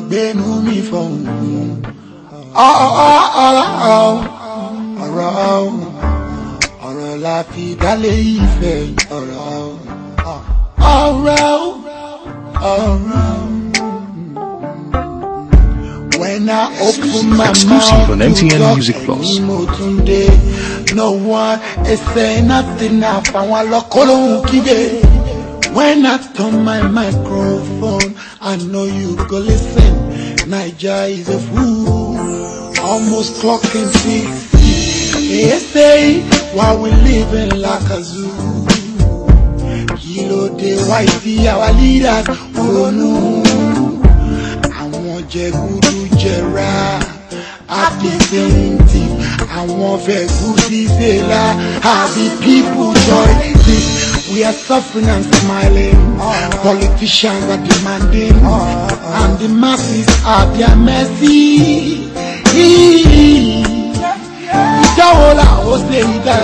gbénu mi la fi dálé ìfẹ́ When I open my Exclusive mouth on MTN Music Plus. No one is saying nothing now. When I turn my microphone, I know you go listen. Niger is a fool, almost clocking six. They say why we living like a zoo. Kí ló dé why see our leaders ronú. Àwọn jẹgúdú jẹra, happy seventy. I fẹ́ gúdí ṣe la, happy people joy. We are suffering and smiling. Oh. Politicians are demanding, oh. and the masses are their mercy. Ìdáwọ́lá ó ṣe ìdá.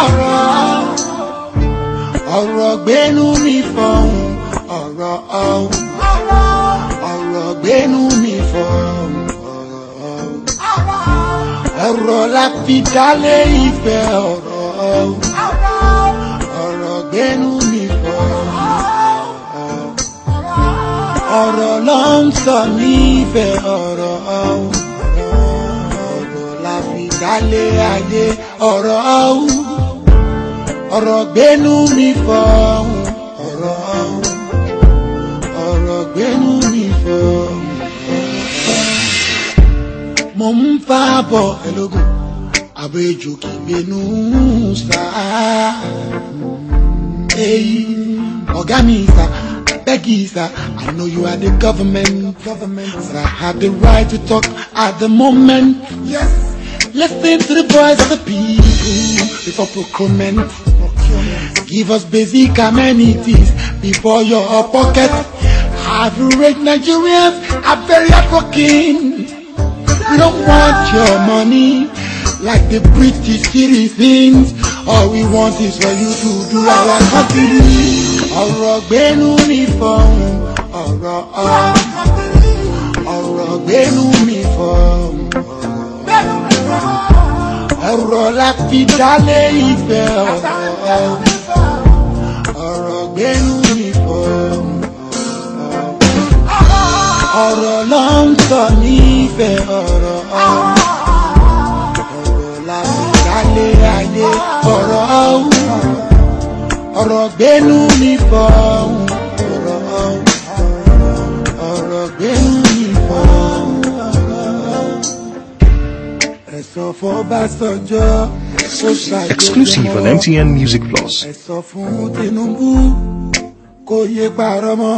Ọ̀rọ̀ ọ̀rọ̀ gbénú mi fọ̀hún. Ọ̀rọ̀ ọ̀rọ̀ gbénú mi fọ̀hún ọ̀rọ̀ la fi dálé ìfẹ́ ọ̀rọ̀ ọ̀rọ̀ gbénu mi fọ́ ọ̀rọ̀ ló ń sọ ní ìfẹ́ ọ̀rọ̀ ọ̀rọ̀ la fi dálé ayé ọ̀rọ̀ ọ̀rọ̀ gbénu mi fọ́. mo ń fa bọ̀ ẹlógún àbẹ̀jò kì í gbénú sá. èyí ọ̀gá mi sá bẹ́gì sá I know you are the government government sá I have the right to talk at the moment. Yes. Listen to the voice of the people before procurement. Give us basic amenities before your pocket. Average Nigerians are very hardworking. We don't want your money like the British things. All we want is for you to do our country. Our gbẹ́nu ni our our ọ̀. Ọ̀rọ̀ our mi fọ̀hún ọ̀rọ̀. Ọ̀rọ̀ la fi dálé ìfẹ́ ọ̀rọ̀ nífẹ̀ ọ̀rọ̀ ọ̀rọ̀ lásìkò kálé ayé ọ̀rọ̀ ọ̀hún ọ̀rọ̀ gbénú mi bọ̀ ọ̀hún ọ̀rọ̀ ọ̀hún ọ̀rọ̀ gbénú mi bọ̀ ọ̀hún ẹ̀sọ̀ fọ́ bá sọjọ́. Exclusive on MTN Music Plus. ẹ̀sọ̀ fún Tinubu kò yé parọ́ mọ́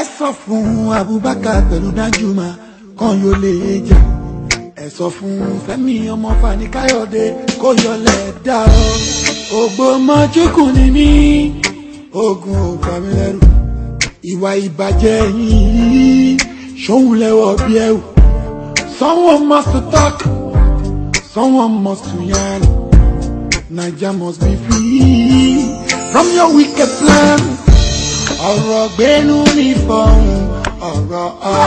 ẹ fún Abubakar pẹ̀lú Danjuma kan yóò lè jà ẹ sọ fún Fẹ́mi ọmọ Fani Káyọ̀dé kó yọlẹ̀ dá o ògbómọ̀ṣùkù ni mí ogun ò bá mi lẹ́rù ìwà ìbàjẹ́ yìí ṣòun lẹ́wọ̀ bí ẹ̀wù someone must talk someone must yarn Naija must be free from your wicked plan ọ̀rọ̀ gbénu ní fọ̀hún ọ̀rọ̀ ọ̀.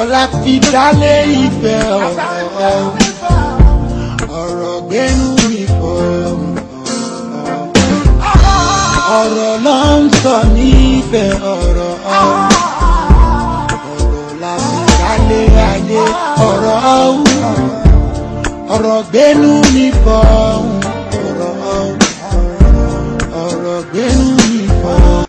ọlá fi dálé ìfẹ́ ọ̀rọ̀ ọ̀rọ̀ gbẹ́nu ìfọ̀ ọ̀rọ̀ ló ń sọ nífẹ̀ ọ̀rọ̀ ọ̀rọ̀ la fi dálé ayé ọ̀rọ̀ ọ̀rọ̀ gbẹ́nu ìfọ̀ ọ̀rọ̀ ọ̀rọ̀ gbẹ́nu.